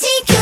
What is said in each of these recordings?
magic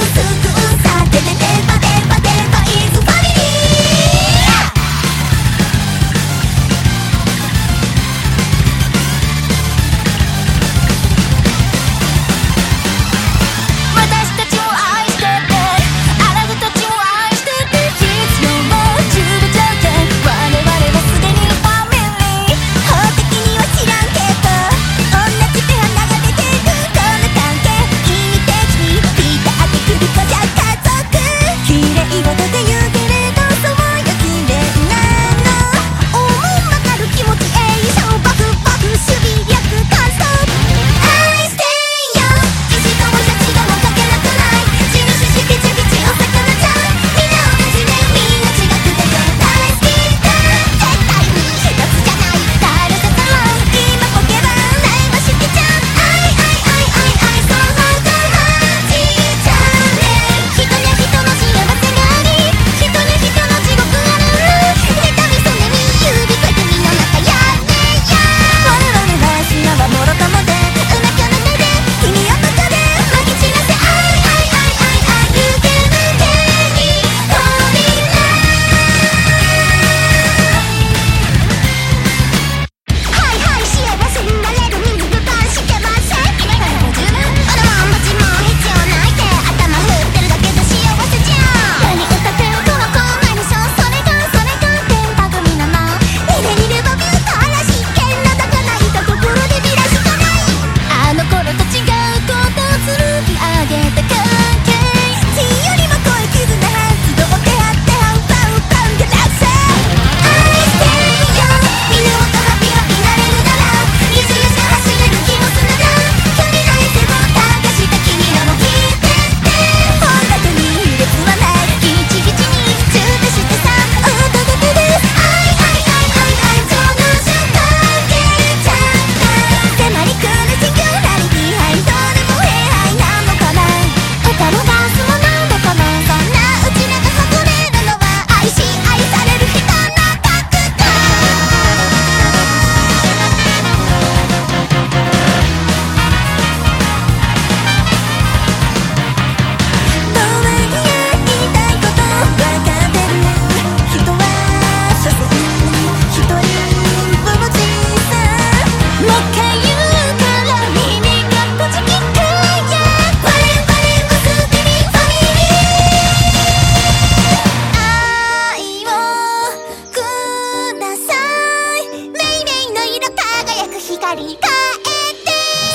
光変えて。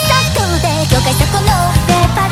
さっとで魚介とこのペーパー。